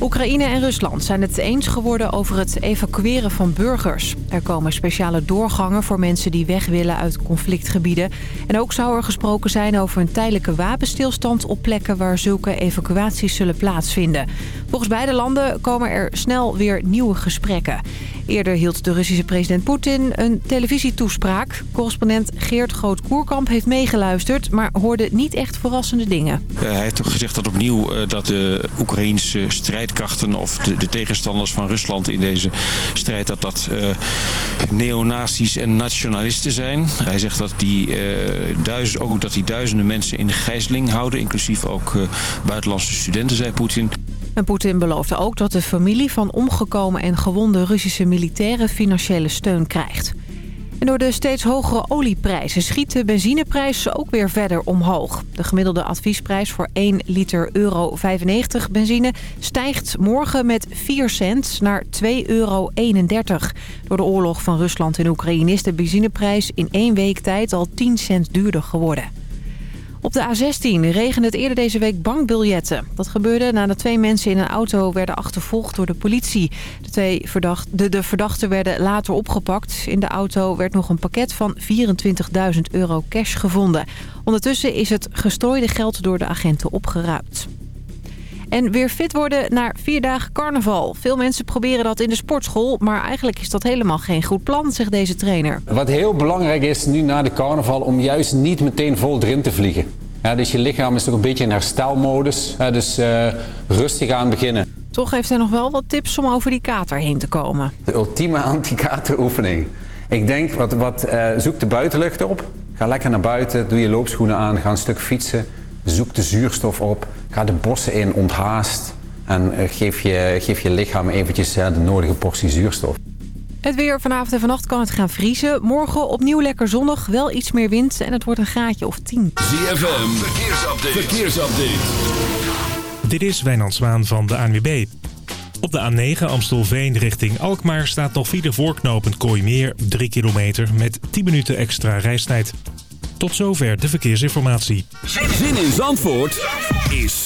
Oekraïne en Rusland zijn het eens geworden over het evacueren van burgers. Er komen speciale doorgangen voor mensen die weg willen uit conflictgebieden. En ook zou er gesproken zijn over een tijdelijke wapenstilstand op plekken waar zulke evacuaties zullen plaatsvinden. Volgens beide landen komen er snel weer nieuwe gesprekken. Eerder hield de Russische president Poetin een televisietoespraak. Correspondent Geert Groot-Koerkamp heeft meegeluisterd, maar hoorde niet echt verrassende dingen. hij heeft toch gezegd dat opnieuw uh, dat de Oekraïnse of de, de, tegenstanders van Rusland in deze strijd, dat dat uh, neonazies en nationalisten zijn. Hij zegt dat die, duizend, ook dat die duizenden mensen in gijzeling houden, inclusief ook buitenlandse studenten, zei Poetin. En Poetin beloofde ook dat de familie van omgekomen en gewonde Russische militairen financiële steun krijgt. En door de steeds hogere olieprijzen schiet de benzineprijs ook weer verder omhoog. De gemiddelde adviesprijs voor 1 liter euro 95 benzine stijgt morgen met 4 cent naar 2,31 euro. Door de oorlog van Rusland in Oekraïne is de benzineprijs in één week tijd al 10 cent duurder geworden. Op de A16 regende het eerder deze week bankbiljetten. Dat gebeurde nadat twee mensen in een auto werden achtervolgd door de politie. De, twee verdacht, de, de verdachten werden later opgepakt. In de auto werd nog een pakket van 24.000 euro cash gevonden. Ondertussen is het gestrooide geld door de agenten opgeruimd. En weer fit worden naar vier dagen carnaval. Veel mensen proberen dat in de sportschool, maar eigenlijk is dat helemaal geen goed plan, zegt deze trainer. Wat heel belangrijk is nu na de carnaval, om juist niet meteen vol erin te vliegen. Ja, dus je lichaam is toch een beetje in herstelmodus, ja, dus uh, rustig aan beginnen. Toch heeft hij nog wel wat tips om over die kater heen te komen. De ultieme anti-kateroefening. Ik denk, wat, wat, uh, zoek de buitenlucht op. Ga lekker naar buiten, doe je loopschoenen aan, ga een stuk fietsen. Zoek de zuurstof op. Ga de bossen in, onthaast. En uh, geef, je, geef je lichaam eventjes uh, de nodige portie zuurstof. Het weer vanavond en vannacht kan het gaan vriezen. Morgen opnieuw lekker zonnig, wel iets meer wind en het wordt een graadje of 10. ZFM, verkeersupdate. verkeersupdate. Dit is Wijnand Zwaan van de ANWB. Op de A9 Amstelveen richting Alkmaar staat nog file voorknopend Kooimeer. 3 kilometer met 10 minuten extra reistijd. Tot zover de verkeersinformatie. Zin in Zandvoort is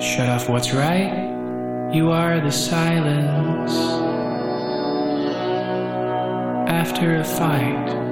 Shut off what's right. You are the silence after a fight.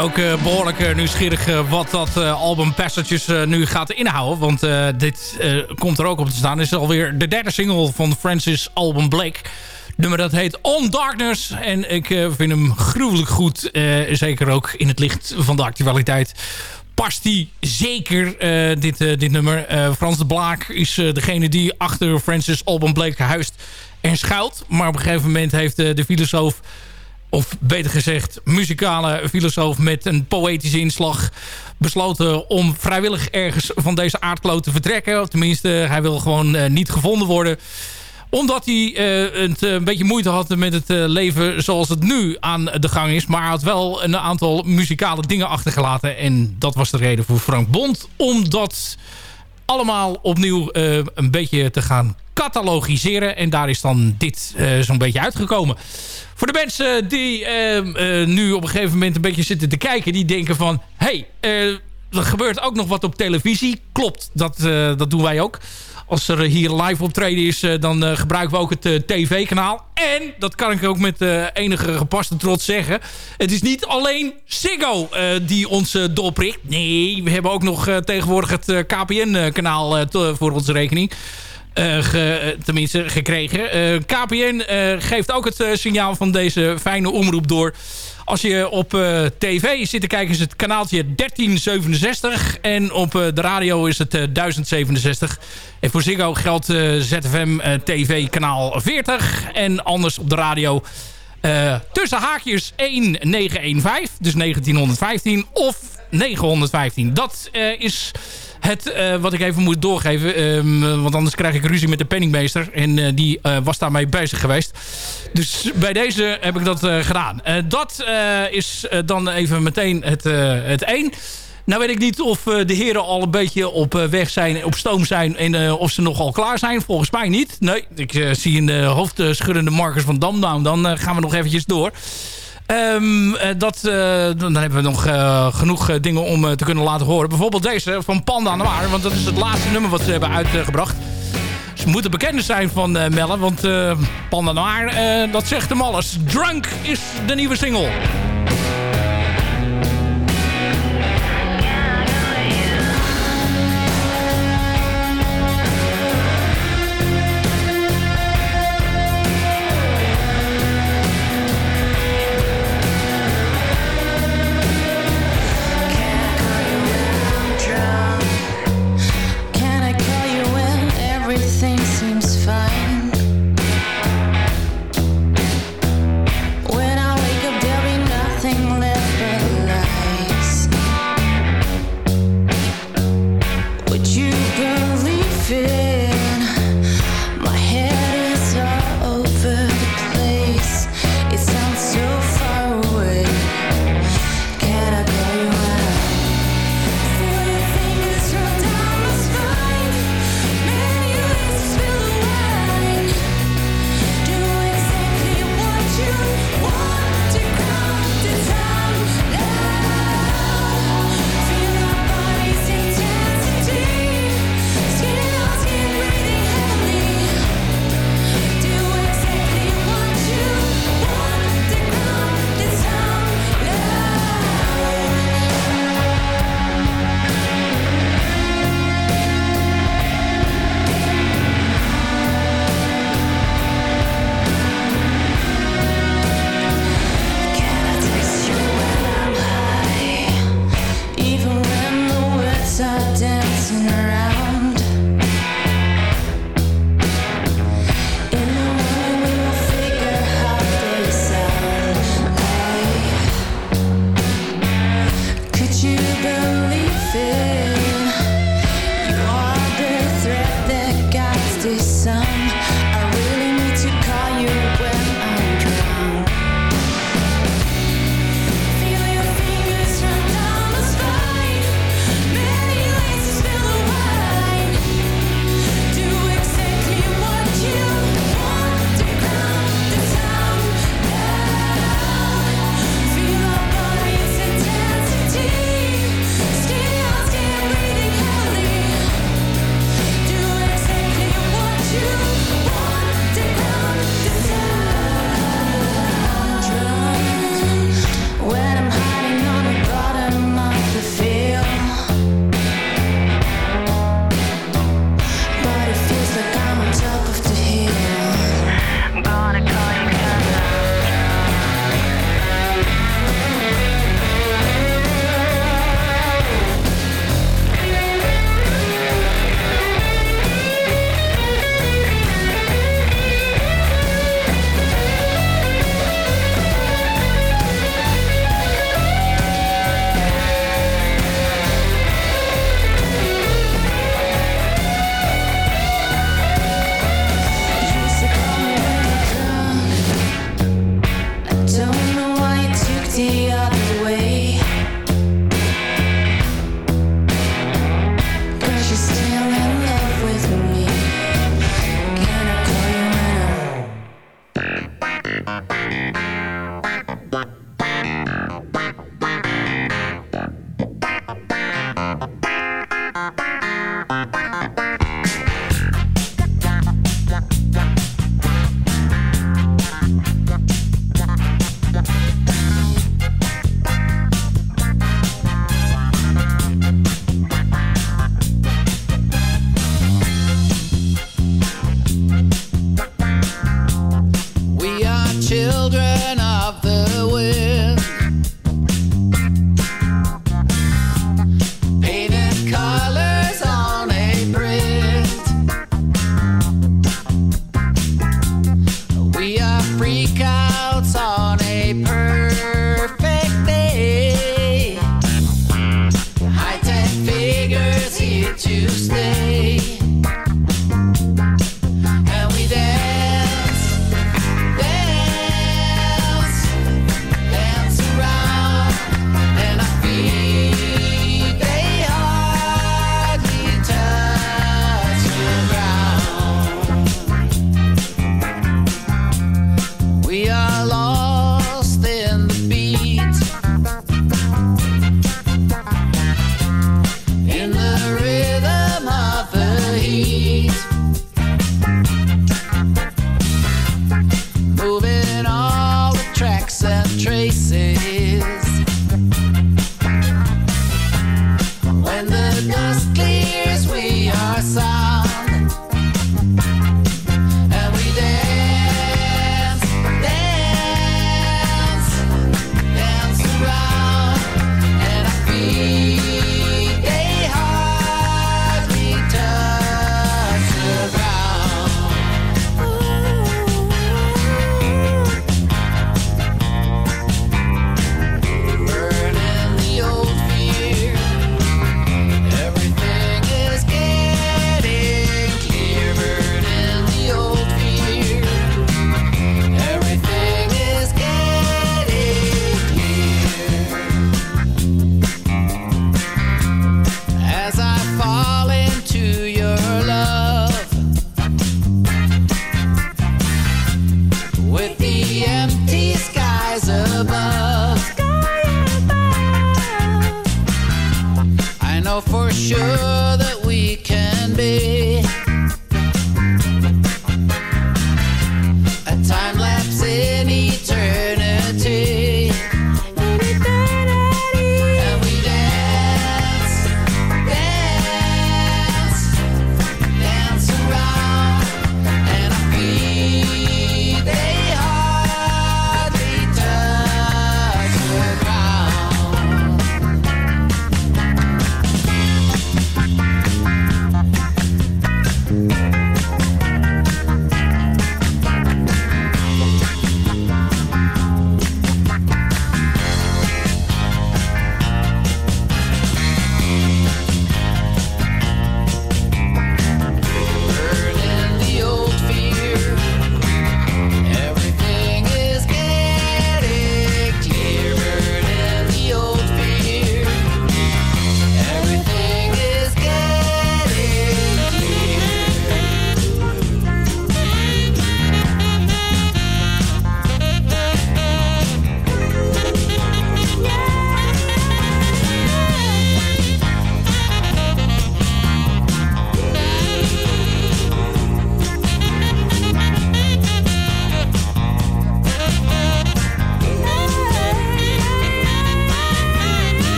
Ook eh, behoorlijk eh, nieuwsgierig eh, wat dat album Passages nu gaat inhouden. Want dit komt er ook op te staan. Dit is alweer de derde single van Francis Album Blake. Nummer dat heet On Darkness. En ik vind hem gruwelijk goed. zeker ook in het licht van de actualiteit past die zeker, dit, dit nummer. Frans de Blaak is degene die achter Francis Alban Blake huist en schuilt. Maar op een gegeven moment heeft de filosoof... of beter gezegd muzikale filosoof met een poëtische inslag... besloten om vrijwillig ergens van deze aardkloot te vertrekken. Tenminste, hij wil gewoon eh, niet gevonden worden omdat hij eh, eh, een beetje moeite had met het leven zoals het nu aan de gang is. Maar had wel een aantal muzikale dingen achtergelaten. En dat was de reden voor Frank Bond. Om dat allemaal opnieuw eh, een beetje te gaan catalogiseren. En daar is dan dit eh, zo'n beetje uitgekomen. Voor de mensen die eh, nu op een gegeven moment een beetje zitten te kijken. Die denken van... Hey, eh, er gebeurt ook nog wat op televisie. Klopt, dat, dat doen wij ook. Als er hier live optreden is, eh, dan eh, gebruiken we ook het eh, tv-kanaal. En, dat kan ik ook met enige gepaste trots zeggen... het is niet alleen Ziggo die ons doorprikt. Nee, we hebben ook nog tegenwoordig het KPN-kanaal voor onze rekening. Eh, ge- tenminste gekregen. Eh, KPN eh, geeft ook het eh, signaal van deze fijne omroep door. Als je op eh, tv zit te kijken is het kanaaltje 1367. En op eh, de radio is het eh, 1067. En voor Ziggo geldt eh, ZFM eh, TV kanaal 40. En anders op de radio eh, tussen haakjes 1915. Dus 1915 of 915. Dat eh, is het eh, wat ik even moet doorgeven. Ehm, want anders krijg ik ruzie met de penningmeester. En eh, die eh, was daarmee bezig geweest. Dus bij deze heb ik dat gedaan. Dat is dan even meteen het, het één. Nou weet ik niet of de heren al een beetje op weg zijn, op stoom zijn... en of ze nogal klaar zijn. Volgens mij niet. Nee, ik zie de hoofdschuddende Marcus van Dam. Nou, dan gaan we nog eventjes door. Um, dat, eh, dan hebben we nog eh, genoeg dingen om te kunnen laten horen. Bijvoorbeeld deze van Panda Noir. Want dat is het laatste nummer wat ze hebben uitgebracht. Ze moeten bekend zijn van Melle. Want Panda Noir dat zegt hem alles. Drunk is de nieuwe single.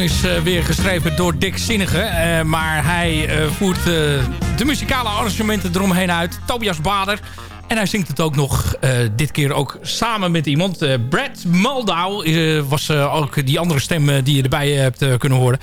Is eh, weer geschreven door Dick Zinnige. eh, maar hij eh, voert de muzikale arrangementen eromheen uit. Tobias Bader. En hij zingt het ook nog, dit keer ook samen met iemand. Eh, Brad Moldau eh, was ook die andere stem die je erbij hebt kunnen horen.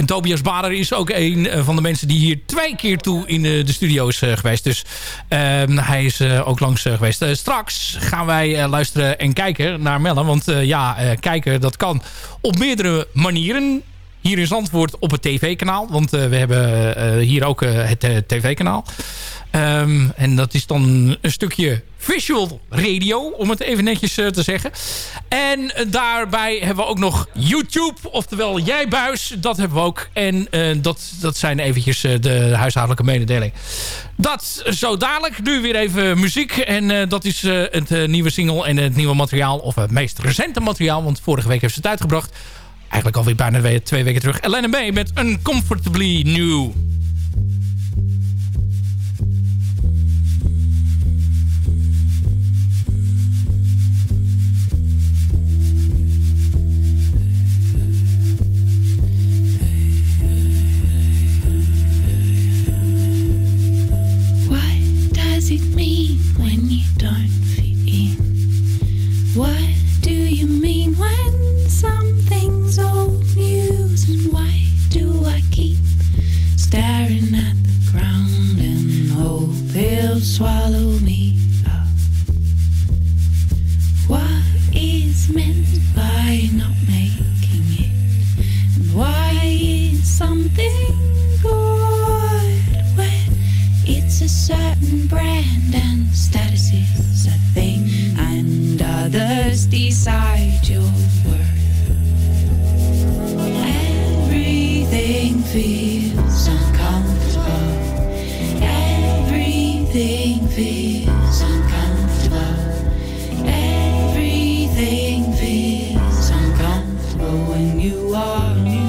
En Tobias Bader is ook een eh, van de mensen die hier twee keer toe in eh, de studio is eh, geweest. Dus ehm, hij is ook langs geweest. Straks gaan wij luisteren en kijken naar Melle. Want ja, kijken dat kan op meerdere manieren hier in Zandvoort op het tv-kanaal. Want eh, we hebben eh, hier ook eh, het tv-kanaal. Ehm, en dat is dan een stukje visual radio, om het even netjes te zeggen. En daarbij hebben we ook nog YouTube, oftewel Jij Buis. Dat hebben we ook. En dat, dat zijn eventjes de huishoudelijke mededeling. Dat zo dadelijk. Nu weer even muziek. En dat is het nieuwe single en het nieuwe materiaal. Of het meest recente materiaal. Want vorige week heeft ze het uitgebracht. Eigenlijk alweer bijna we- twee weken terug. Elena May met Uncomfortably New. What do you mean when old news? Why do I keep staring at the ground and hope it'll swallow me up? What is meant by not making it? Why is something good when it's a certain brand and status is a thing and others decide your worth? feels uncomfortable. Everything feels uncomfortable. Everything feels uncomfortable when you are.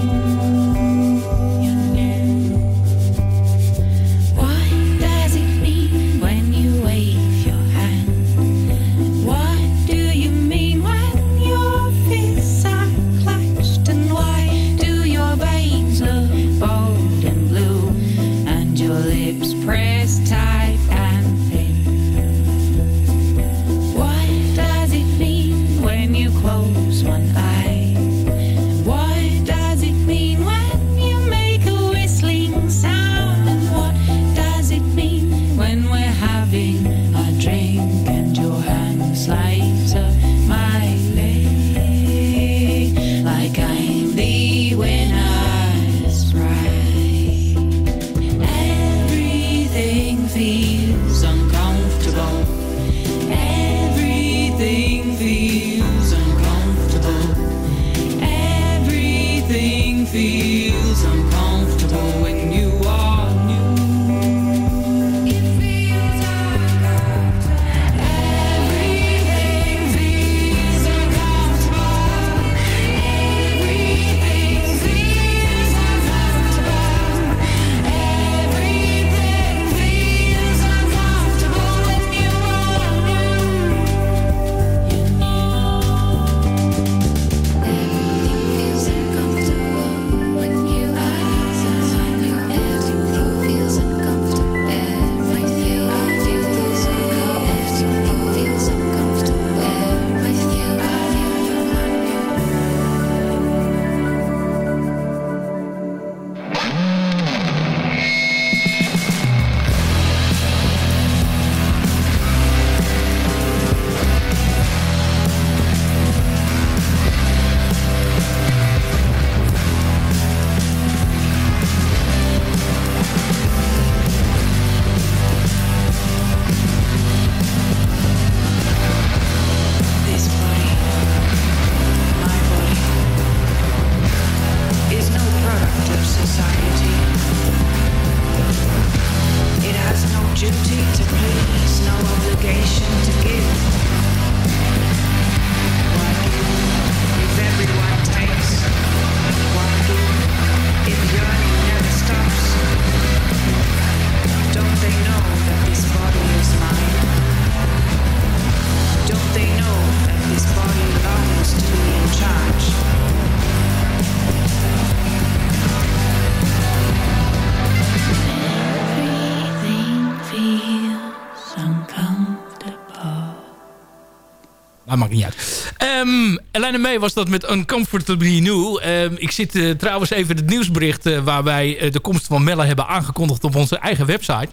Elena May was dat met Uncomfortably New. Ehm, ik zit eh, trouwens even het nieuwsbericht... eh, waar wij eh, de komst van Melle hebben aangekondigd op onze eigen website.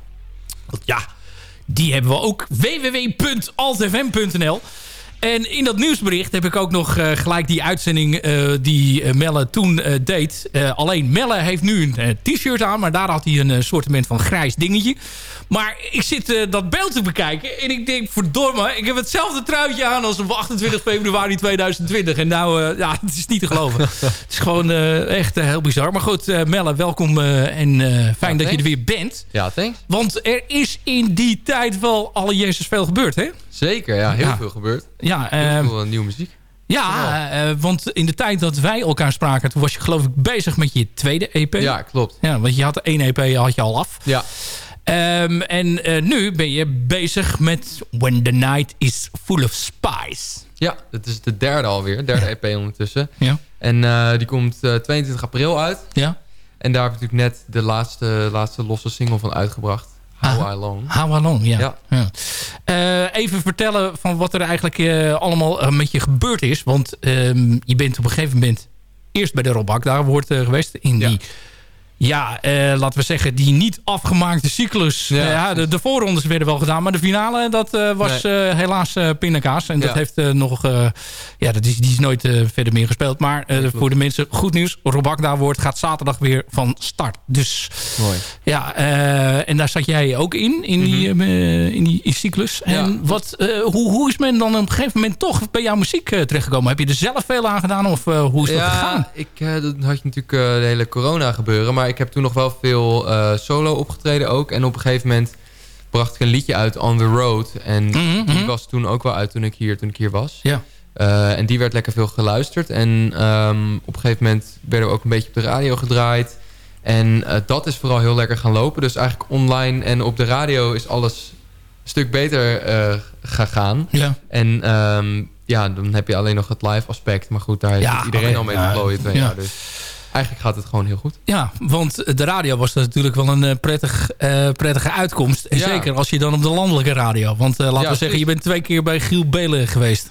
Want ja, die hebben we ook. www.altfm.nl en in dat nieuwsbericht heb ik ook nog eh, gelijk die uitzending eh, die eh, Melle toen deed. Alleen Melle heeft nu een t-shirt aan, maar daar had hij een soortement van grijs dingetje. Maar ik zit dat beeld te bekijken en ik denk, verdomme, ik heb hetzelfde truitje aan als op 28 februari 2020. En nou, ja, het is niet te geloven. het is gewoon echt heel bizar. Maar goed, Melle, welkom en fijn dat je er weer bent. Ja, thanks. Want er is in die tijd wel alle Jezus veel gebeurd, hè? Zeker, ja. Heel Ja. veel gebeurd. Ja, Heel ehm, veel eh, nieuwe muziek. ja eh, want in de tijd dat wij elkaar spraken... toen was je geloof ik bezig met je tweede EP. Ja, klopt. Ja, want je had één EP had je al af. Ja, Ehm, en eh, nu ben je bezig met When the Night is Full of Spice. ja het is de derde alweer. Derde EP ondertussen. Ja. En eh, die komt eh, 22 april uit. Ja. En daar heb ik natuurlijk net de laatste, laatste losse single van uitgebracht. How Ah. I Long. How Along, ja. Ja. ja. Eh, even vertellen van wat er eigenlijk eh, allemaal eh, met je gebeurd is. Want ehm, je bent op een gegeven moment eerst bij de Rob daar wordt geweest. In die, ja, eh, laten we zeggen, die niet afgemaakte cyclus. Ja, Eh, Ja, de, de voorrondes werden wel gedaan. Maar de finale, dat eh, was eh, helaas eh pindakaas. En dat heeft nog... ja, dat is, die is nooit verder meer gespeeld. Maar voor de mensen, goed nieuws. Rob daar wordt gaat zaterdag weer van start. Dus Mooi. ja, en daar zat jij ook in, in die, eh, in die cyclus. Mhm. Ja. En wat, hoe, hoe is men dan op een gegeven moment toch bij jouw muziek terechtgekomen? Heb je er zelf veel aan gedaan of hoe is dat gegaan? Ja, ik, dat had je natuurlijk de hele corona gebeuren. Maar ik heb toen nog wel veel eh, solo opgetreden ook. En op een gegeven moment bracht ik een liedje uit On The Road. En Mhm, die mhm. was toen ook wel uit toen ik hier, toen ik hier was. Ja. Eh, en die werd lekker veel geluisterd. En ehm, op een gegeven moment werden we ook een beetje op de radio gedraaid. En eh, dat is vooral heel lekker gaan lopen. Dus eigenlijk online en op de radio is alles een stuk beter eh, gegaan. Ja. En ehm, ja, dan heb je alleen nog het live aspect. Maar goed, daar Ja, heeft iedereen al mee te twee Ja. jaar. Dus eigenlijk gaat het gewoon heel goed. ja, want de radio was natuurlijk wel een eh, prettig, eh, prettige uitkomst. En Ja. zeker als je dan op de landelijke radio. Want eh, laten Ja, we zeggen, je bent twee keer bij Giel Belen geweest.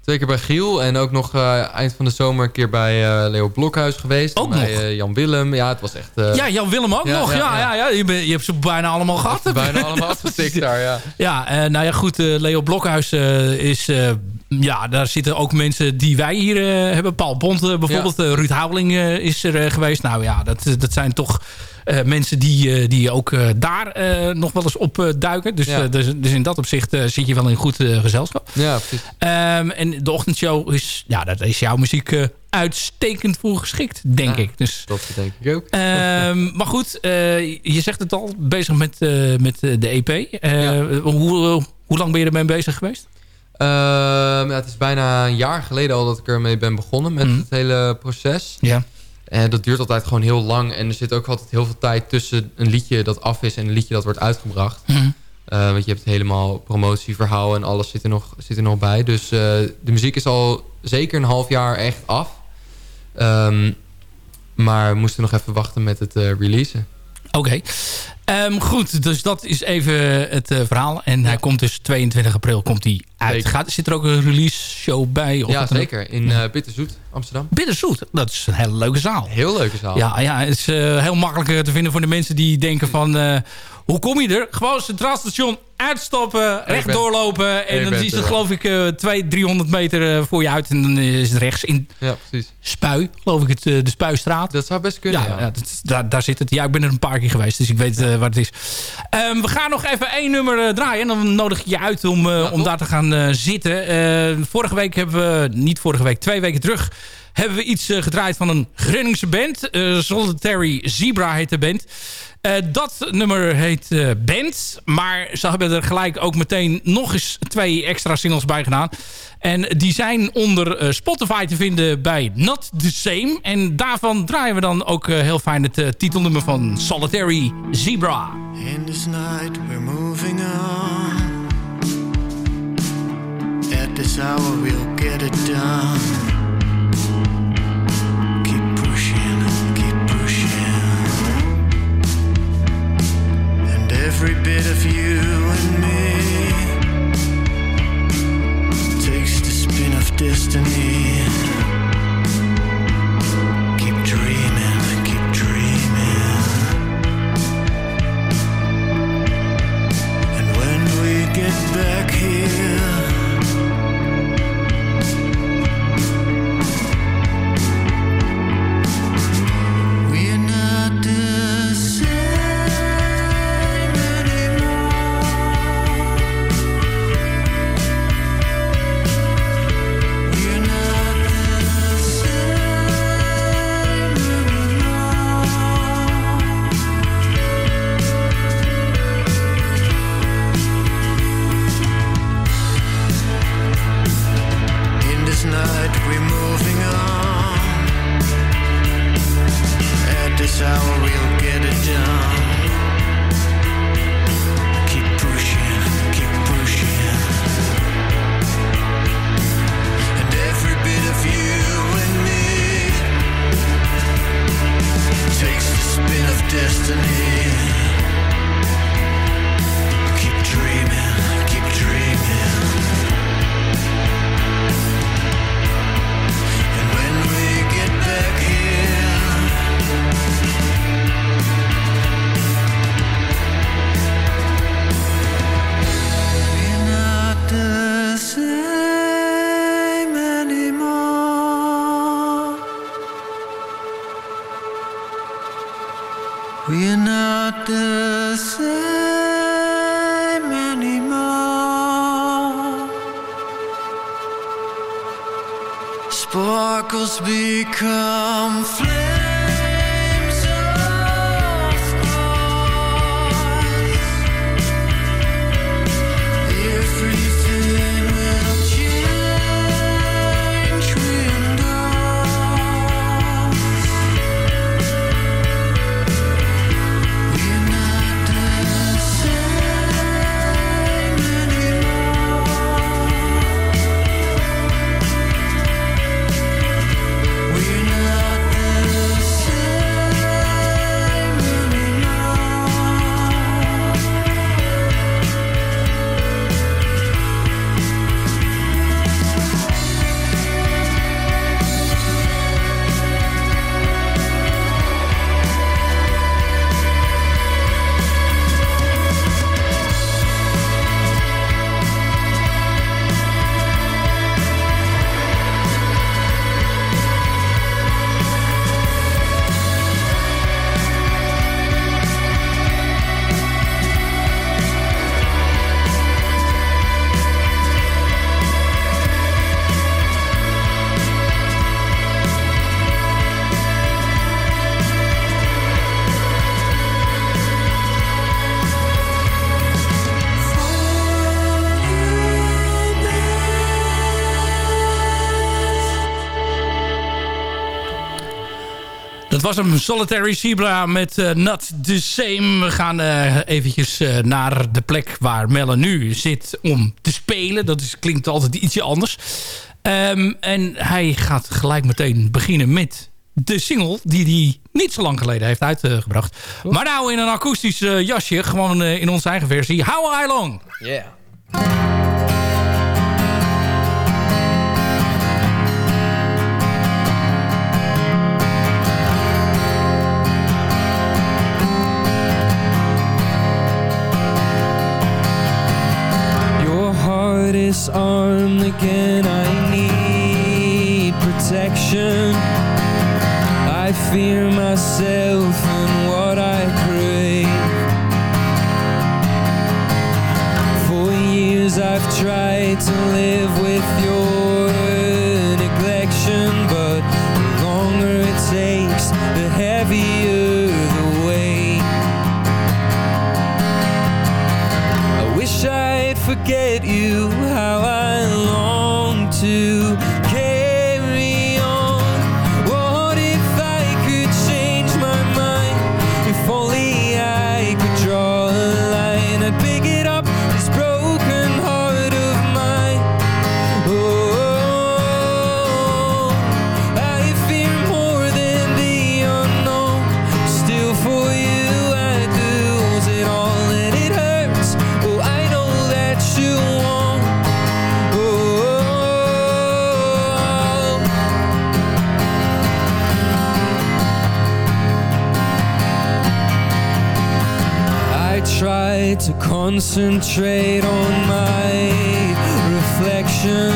Twee keer bij Giel en ook nog eind van de zomer een keer bij Leo Blokhuis geweest. Ook bij nog? Jan Willem. Ja, het was echt... ja, Jan Willem ook ja, nog. Ja, ja, ja. Je, bent- je hebt ze bijna allemaal gehad. bijna allemaal afgetikt daar, ja. Ja, nou ja, goed. Leo Blokhuis is... ja, daar zitten ook mensen die wij hier eh, hebben. Paul Bont eh, bijvoorbeeld. eh, Ruud Houweling is er geweest. Nou ja, dat, dat zijn toch mensen die, die ook daar nog wel eens op duiken. Dus, Ja. dus, dus in dat opzicht zit je wel in goed gezelschap. Ja, precies. Ehm, en de ochtendshow is... Ja, daar is jouw muziek uitstekend voor geschikt, denk Ja. ik. Dus... Dat denk ik ook. Ehm, maar goed, je zegt het al, bezig met, met de EP. Ja. hoe, hoe lang ben je ermee bezig geweest? Ehm, ja, het is bijna een jaar geleden al dat ik ermee ben begonnen met Mhm. het hele proces. Ja. En dat duurt altijd gewoon heel lang. En er zit ook altijd heel veel tijd tussen een liedje dat af is en een liedje dat wordt uitgebracht. Mhm. Eh, want je hebt helemaal promotieverhaal en alles zit er nog, zit er nog bij. Dus eh, de muziek is al zeker een half jaar echt af. Ehm, maar we moesten nog even wachten met het eh, releasen. Oké. Ehm, goed, dus dat is even het eh, verhaal. En hij komt dus 22 april komt hij uit. Gaat, zit er ook een release show bij? Of ja, zeker. In eh Bitterzoet, Amsterdam. Bitterzoet, dat is een hele leuke zaal. Heel leuke zaal. Ja, ja, het is eh, heel makkelijk te vinden voor de mensen die denken van... hoe kom je er? Gewoon Centraal Station uitstappen, recht doorlopen... en je dan bent is het geloof ik eh 200, 300 meter eh, voor je uit... en dan is het rechts in ja, precies. Spui, geloof ik, het, eh, de Spuistraat. Dat zou best kunnen, Ja, ja. ja, dat is- daar, daar zit het. Ja, ik ben er een paar keer geweest, dus ik weet eh, waar het is. Ehm, we gaan nog even één nummer draaien. En dan nodig ik je uit om, om daar te gaan zitten. Vorige week hebben we, niet vorige week, twee weken terug... hebben we iets gedraaid van een Groningse band. Solitary Zebra heet de band. Eh, dat nummer heet eh, Band. Maar ze hebben er gelijk ook meteen nog eens twee extra singles bij gedaan. En die zijn onder eh, Spotify te vinden bij Not The Same. En daarvan draaien we dan ook heel fijn het titelnummer van Solitary Zebra. In this night we're moving on. At this hour we'll get it done. every bit of you and me takes the spin of destiny. not the same anymore. Sparkles become flames. was hem Solitary Zebra met uh, Not The Same. We gaan uh, eventjes eh, naar de plek waar Melle nu zit om te spelen. Dat is, klinkt altijd ietsje anders. Ehm, en hij gaat gelijk meteen beginnen met de single die hij niet zo lang geleden heeft uitgebracht. Maar nou in een akoestisch jasje, gewoon in onze eigen versie. How I Long. disarmed again I need protection. I fear myself. concentrate on my reflection.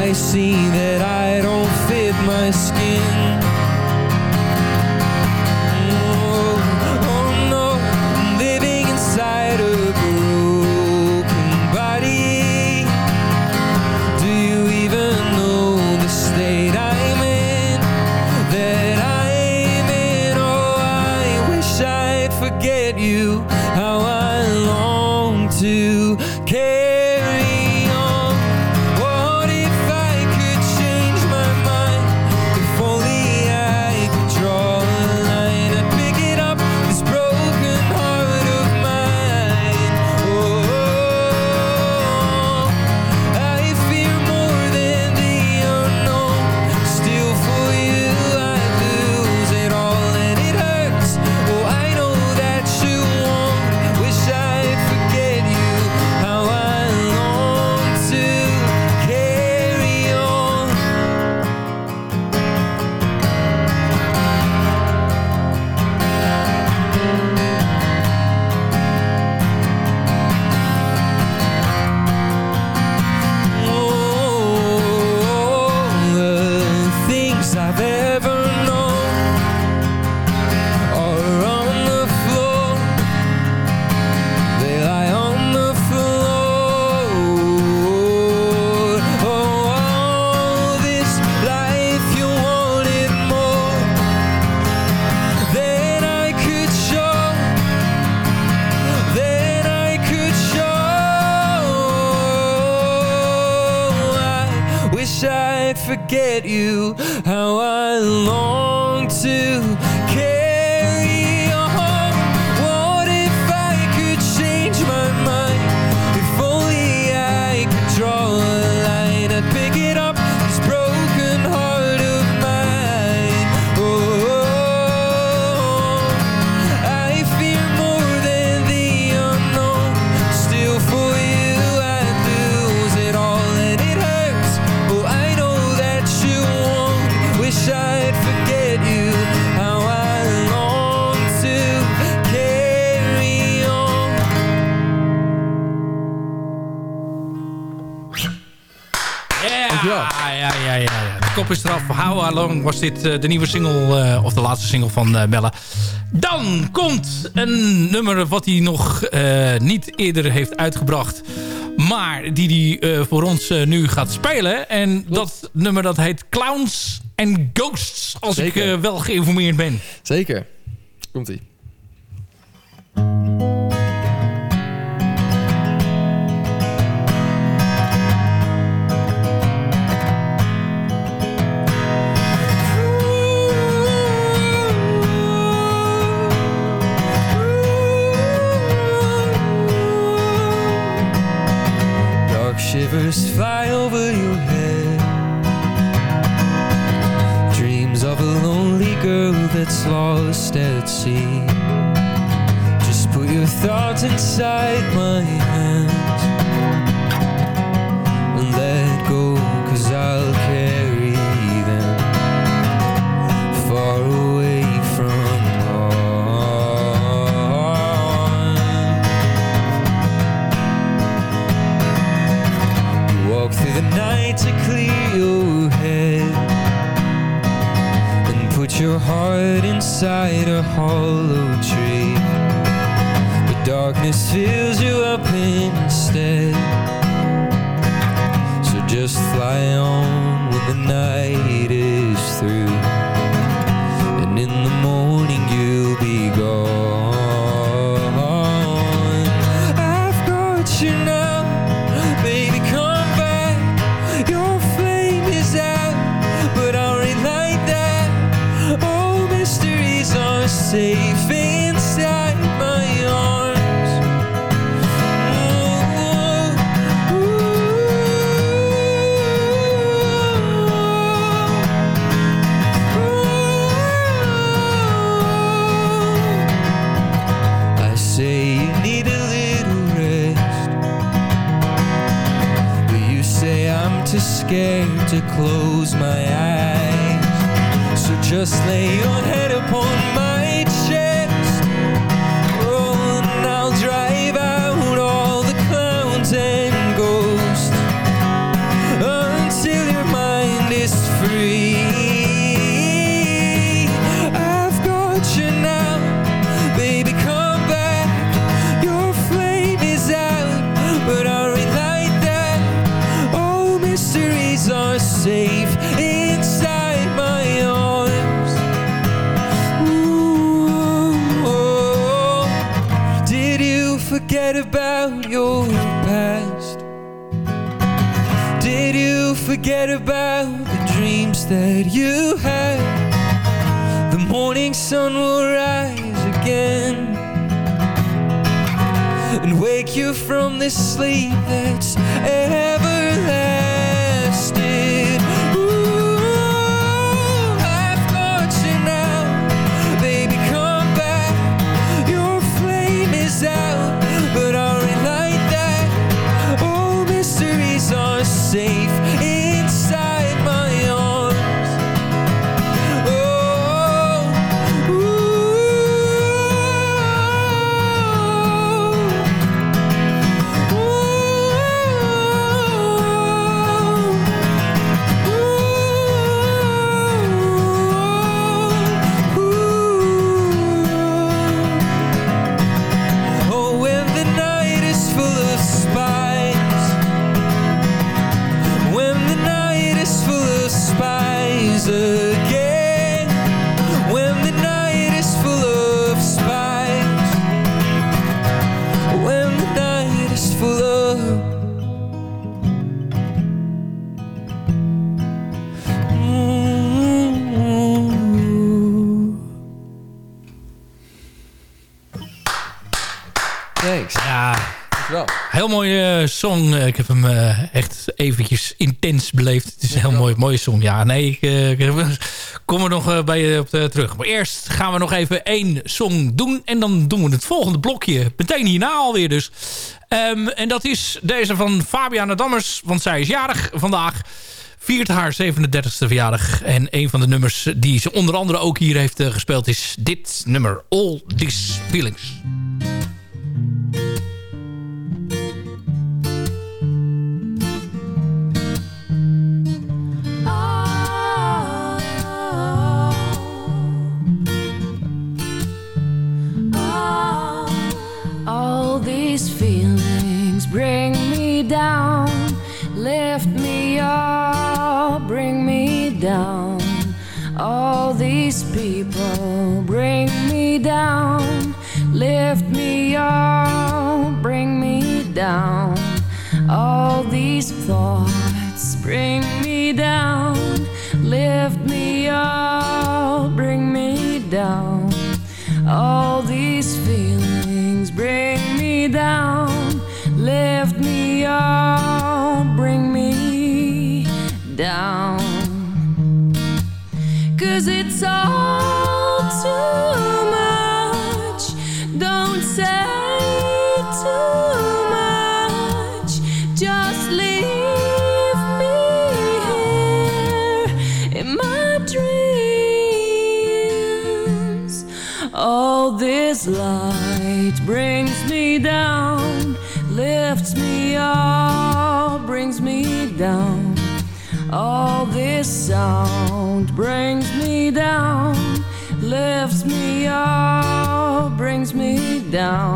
I see that I don't fit my skin. was dit eh, de nieuwe single, eh, of de laatste single van eh, Bella. Dan komt een nummer wat hij nog niet eerder heeft uitgebracht. Maar die hij voor ons nu gaat spelen. En dat nummer dat heet Clowns and Ghosts. Als ik wel geïnformeerd ben. Zeker. Komt-ie. fly over your head. Dreams of a lonely girl that's lost at sea. Just put your thoughts inside my hands And let go, cause I'll the night to clear your head And put your heart inside a hollow tree. The darkness fills you up instead. So just fly on with the night. to close my eyes. So just lay your head upon my forget about the dreams that you had? The morning sun will rise again and wake you from this sleep that's everlasting. Beleefd. Het is een heel mooi, mooie song. Ja, nee, ik, eh, kom er nog eh, bij je op de, terug. Maar eerst gaan we nog even één song doen. En dan doen we het volgende blokje meteen hierna alweer dus. Ehm, en dat is deze van Fabiana Dammers. Want zij is jarig vandaag. Viert haar 37e verjaardag. En een van de nummers die ze onder andere ook hier heeft eh, gespeeld... is dit nummer. All These Feelings. Down.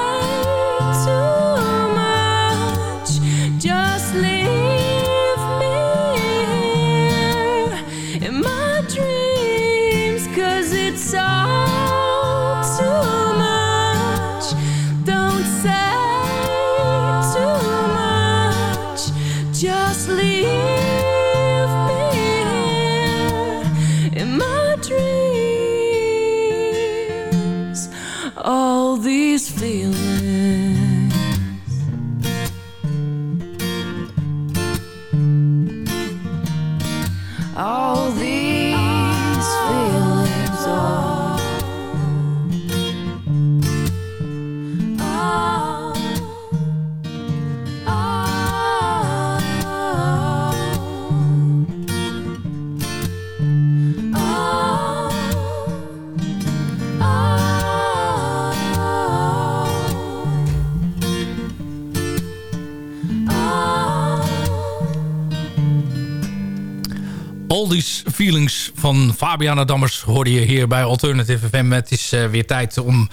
Feelings van Fabiana Dammers hoorde je hier bij Alternative FM. Het is eh, weer tijd om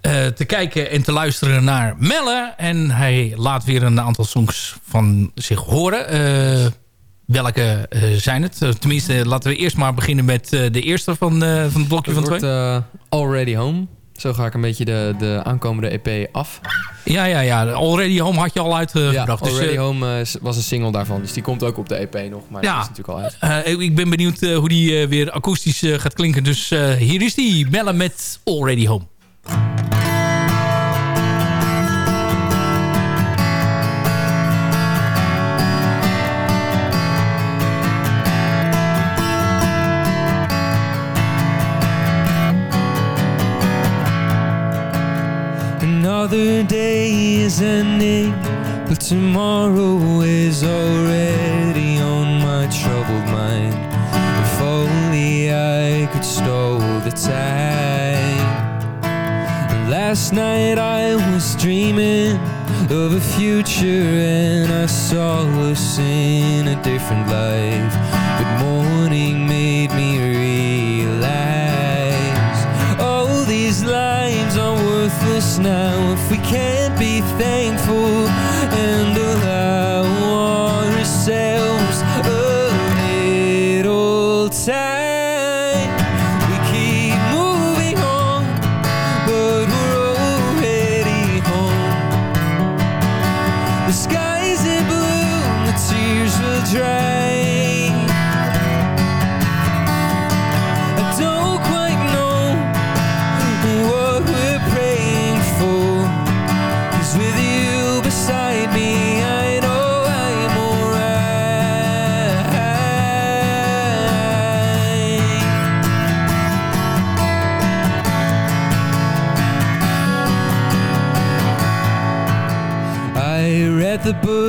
eh, te kijken en te luisteren naar Melle. En hij laat weer een aantal songs van zich horen. Eh, welke zijn het? Tenminste, laten we eerst maar beginnen met de eerste van, van het blokje Het van wordt twee. Already Home. Zo ga ik een beetje de, de aankomende EP af. Ja, ja, ja. Already Home had je al ja, uitgebracht. dus, Already eh, Home eh, was een single daarvan. Dus die komt ook op de EP nog. Maar Ja. die is natuurlijk al uit. eh, ik ben benieuwd hoe die weer akoestisch gaat klinken. Dus hier is die Melle met Already Home. Another day is ending, but tomorrow is already on my troubled mind. If only I could stall the time. Last night I was dreaming of a future and I saw us in a different life. But morning now if we can't be thankful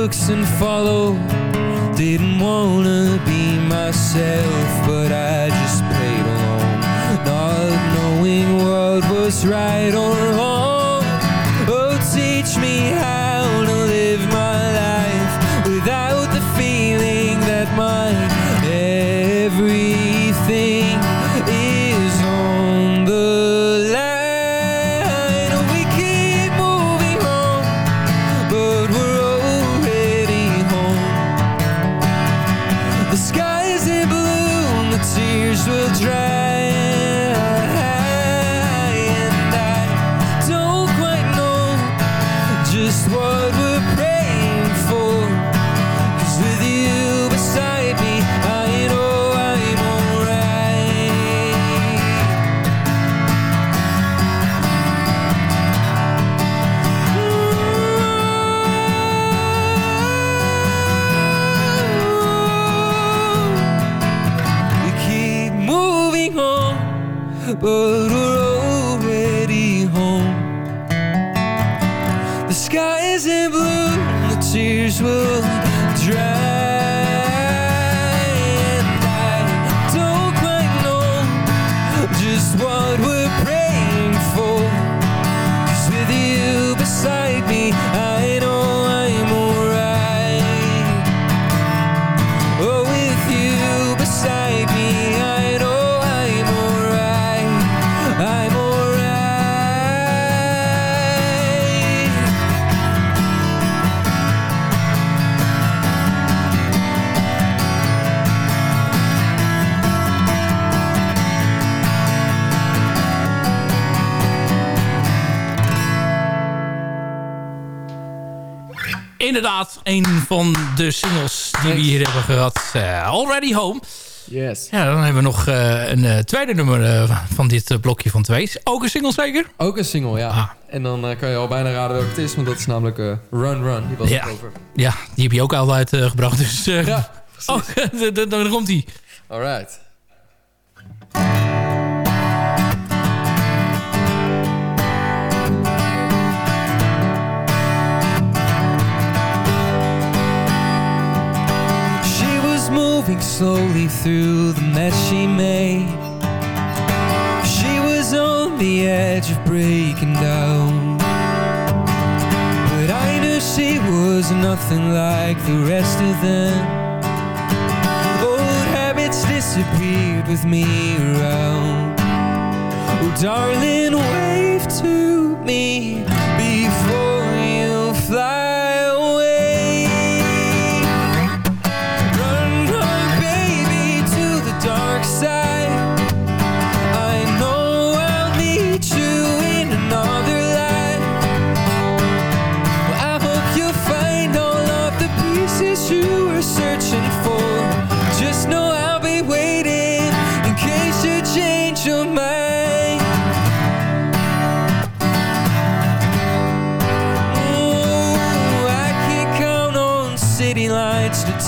and follow. Didn't wanna be myself, but I Inderdaad, een van de singles die we hier hebben gehad. eh, Already Home. Yes. Ja, dan hebben we nog eh, een eh, tweede nummer van dit blokje van twee. Ook een single zeker? Ook een single, ja. Ah. En dan kan je al bijna raden welke het is, want dat is namelijk Run Run. Die was Ja. het over. Ja, die heb je ook al uitgebracht. dus Ja, oh, dan- komt die. Alright. She moving slowly through the mess she made. She was on the edge of breaking down. But I knew she was nothing like the rest of them. Old habits disappeared with me around. Oh, darling, wave to me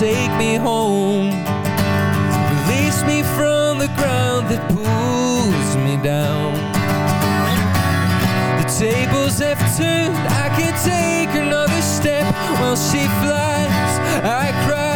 take me home. Release me from the ground that pulls me down. The tables have turned, I can take another step while she flies. I cry,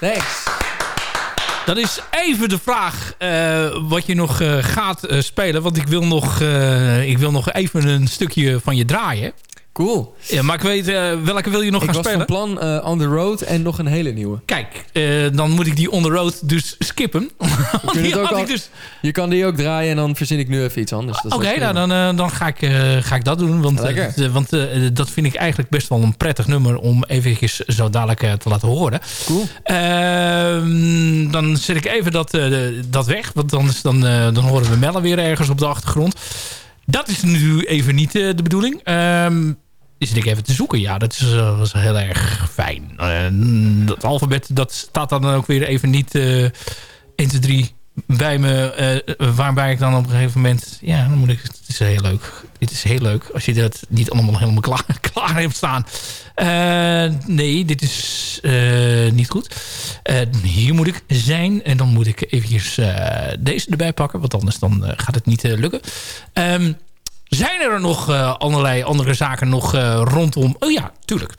Thanks. Dan is even de vraag eh, wat je nog eh, gaat eh, spelen. Want ik wil, nog, ik wil nog even een stukje van je draaien. Cool. Ja, maar ik weet, eh, welke wil je nog Ik gaan was spelen? van plan eh, On The Road en nog een hele nieuwe. Kijk, eh, dan moet ik die on the road dus skippen. Die ook al- ik dus... je kan die ook draaien en dan verzin ik nu even iets anders. Oké, nou, dan, dan ga, ik, ga ik dat doen. Want, dat vind ik eigenlijk best wel een prettig nummer... om eventjes zo dadelijk te laten horen. Cool. Ehm, dan zet ik even dat, dat weg. Want anders dan, dan horen we Melle weer ergens op de achtergrond. Dat is nu even niet de bedoeling. Ehm zit ik even te zoeken. Ja, dat is, eh, was heel erg fijn. Eh, dat alfabet dat staat dan ook weer even niet eh 1, 2, 3 bij me. eh, waarbij ik dan op een gegeven moment... Ja, dan moet ik... Het is heel leuk. Dit is heel leuk. Als je dat niet allemaal helemaal klaar, klaar hebt staan. Eh, nee, dit is eh, niet goed. Eh, hier moet ik zijn. En dan moet ik eventjes eh, deze erbij pakken. Want anders dan, eh, gaat het niet eh, lukken. Ehm, zijn er nog eh, allerlei andere zaken nog eh, rondom... Oh ja, tuurlijk.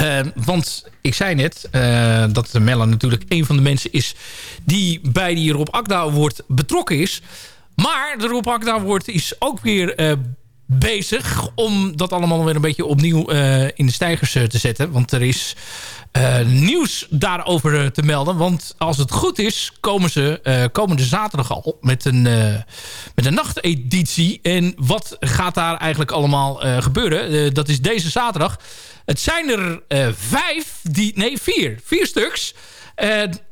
Eh, want ik zei net eh, dat Mella natuurlijk een van de mensen is... die bij die Rob Akda Award betrokken is. Maar de Rob Akda Award is ook weer bezig... om dat allemaal weer een beetje opnieuw eh, in de stijgers eh, te zetten. Want er is eh, nieuws daarover te melden. Want als het goed is, komen ze komende zaterdag al met een, met een nachteditie. En wat gaat daar eigenlijk allemaal gebeuren? Dat is deze zaterdag. Het zijn er vijf, die, nee vier, vier stuks.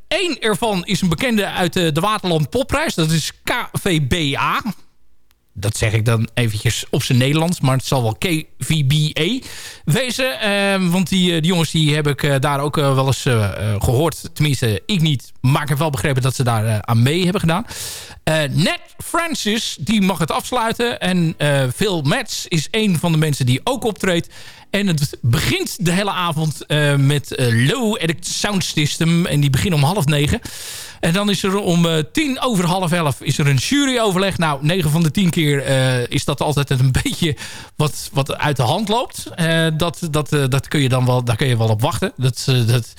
Eén ervan is een bekende uit de Waterland Popprijs. Dat is KVBA. Dat zeg ik dan eventjes op zijn Nederlands. Maar het zal wel KVBA wezen. Ehm, want die, die jongens die heb ik daar ook wel eens gehoord. Tenminste, ik niet. Maar ik heb wel begrepen dat ze daar aan mee hebben gedaan. Ned Francis, die mag het afsluiten. En Phil Metz is een van de mensen die ook optreedt. En het begint de hele avond uh, met uh, Low Edit Sound System. En die beginnen om half negen. En dan is er om uh, tien over half elf is er een juryoverleg. Nou, negen van de tien keer is dat altijd een beetje wat, wat uit de hand loopt. dat, dat, dat kun je dan wel, daar kun je wel op wachten. Dat, dat,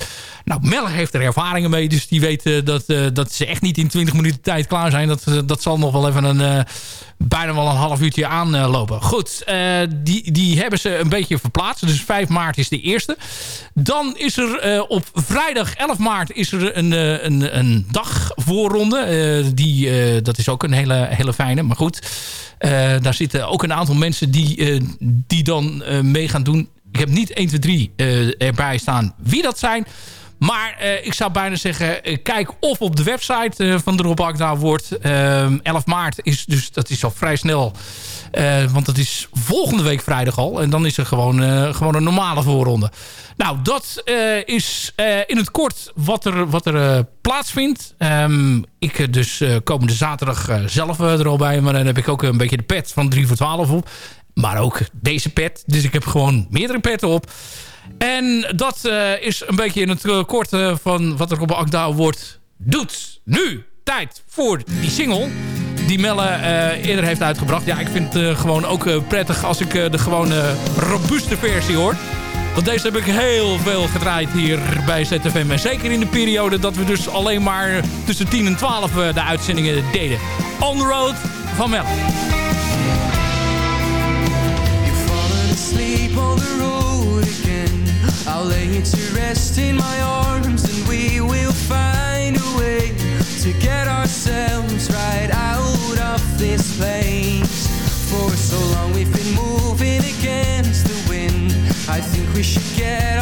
nou, Melle heeft er ervaringen mee. Dus die weet dat, dat ze echt niet in 20 minuten tijd klaar zijn. Dat, dat zal nog wel even een bijna wel een half uurtje aanlopen. Goed, uh, die, die hebben ze een beetje verplaatst. Dus 5 maart is de eerste. Dan is er uh, op vrijdag 11 maart is er een, uh, een, een dagvoorronde. die, dat is ook een hele, hele fijne. Maar goed, daar zitten ook een aantal mensen die, die dan mee gaan doen. Ik heb niet 1, 2, 3 erbij staan wie dat zijn... Maar uh, ik zou bijna zeggen, uh, kijk of op de website uh, van de Rob Akda wordt. 11 maart is dus, dat is al vrij snel. want dat is volgende week vrijdag al. En dan is er gewoon, gewoon een normale voorronde. Nou, dat is in het kort wat er, wat er plaatsvindt. Um, ik dus komende zaterdag zelf er al bij. Maar dan heb ik ook een beetje de pet van 3 voor 12 op. Maar ook deze pet. Dus ik heb gewoon meerdere petten op. En dat uh, is een beetje in het uh, kort uh, van wat er op Akda wordt doet. Nu, tijd voor die single die Melle eerder heeft uitgebracht. Ja, ik vind het gewoon ook prettig als ik de gewone robuuste versie hoor. Want deze heb ik heel veel gedraaid hier bij ZFM. En zeker in de periode dat we dus alleen maar tussen 10 en 12 de uitzendingen deden. On the Road van Melle. I'll lay you to rest in my arms and we will find a way to get ourselves right out of this place. For so long we've been moving against the wind. I think we should get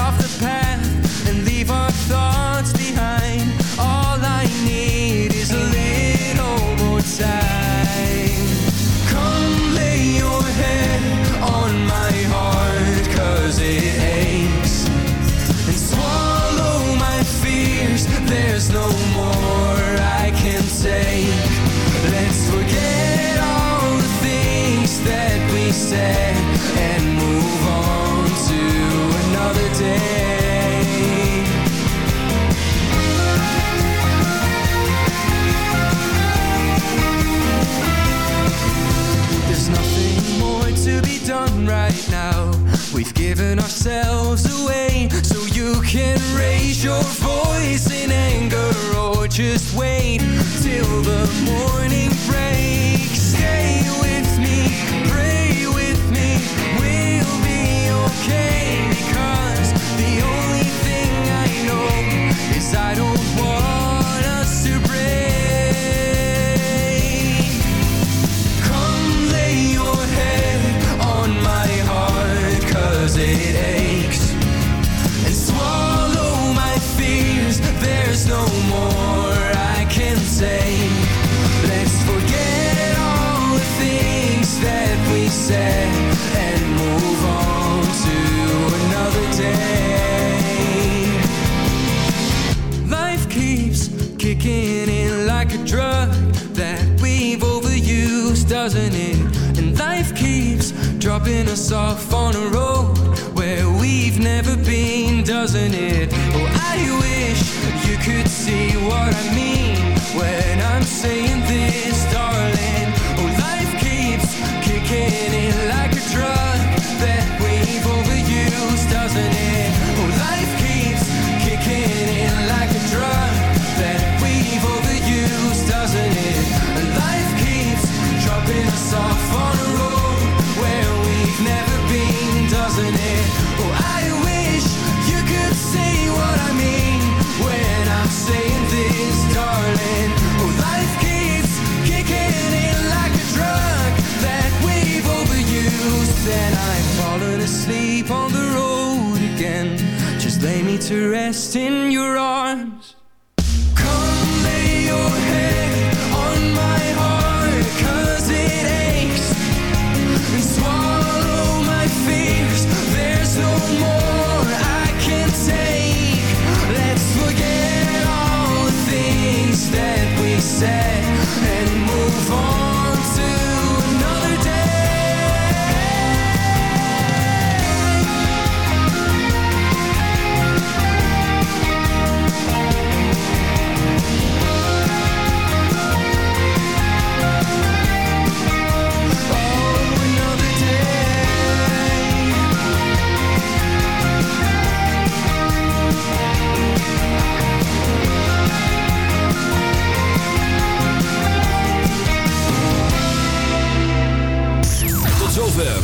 We've ourselves away so you can raise your voice in anger or just wait till the morning dropping us off on a road where we've never been, doesn't it? Oh, I wish you could see what I mean when I'm saying this, darling. And I've fallen asleep on the road again. Just lay me to rest in your arms.